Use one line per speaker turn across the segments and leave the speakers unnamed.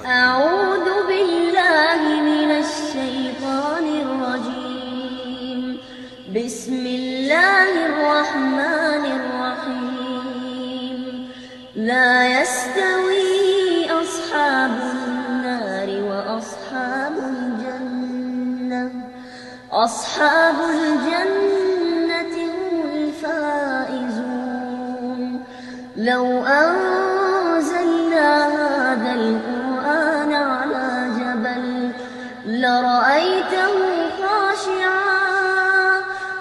أعوذ بالله من الشيطان الرجيم. بسم الله الرحمن الرحيم. لا يستوي أصحاب النار وأصحاب الجنة. أصحاب الجنة هم الفائزون. لو أنزلنا هذا القرآن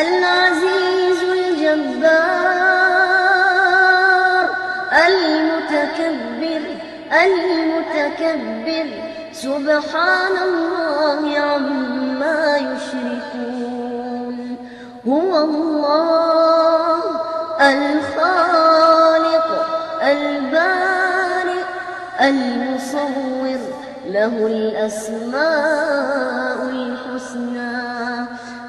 العزيز الجبار المتكبر المتكبر. سبحان الله عما يشركون. هو الله الخالق البارئ المصور له الأسماء الحسنى.